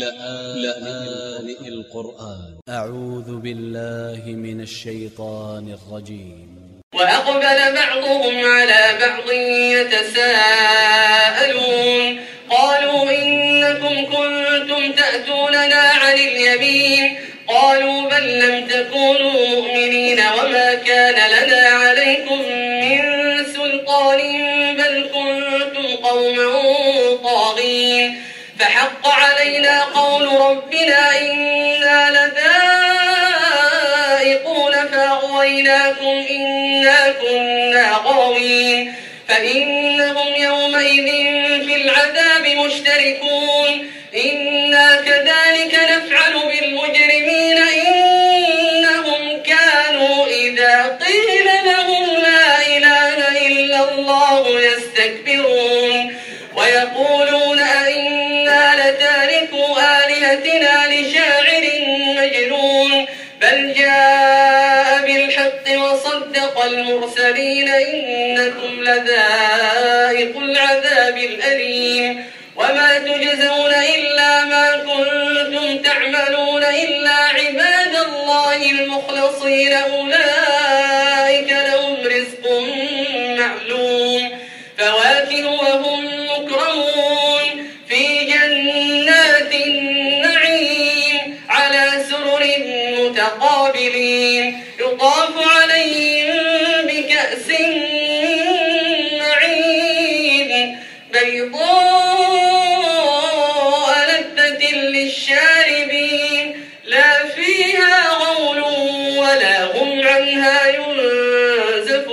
لآن القرآن. أ ع و ذ ب ا ل ل ه من ا ل ش ي ط ا ن ا ل ج ي م وأقبل بعضهم على بعض يتساءلون. قالوا إنكم كنتم تأتوننا عن اليمين. قالوا بل لم تكونوا مؤمنين وما كان لنا عليكم من سلطان قول ربنا إنا لذائقون فأغويناكم إنا كنا غاوين فإنهم يومئذ في العذاب مشتركون إنا كذلك آلهتنا لشاعر مجنون بل جاء بالحق وصدق المرسلين إنكم لذائق العذاب الأليم وما تجزون إلا ما كنتم تعملون إلا عباد الله المخلصين أولئك لهم رزق معلوم متقابلين. يطاف عليهم بكأس معين. بيضاء لذة للشاربين. لا فيها غول ولا هم عنها ينزفون.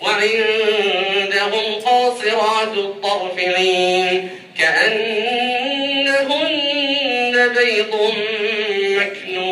وعندهم قاصرات الطرف عين. كأنهن بيض مكنون.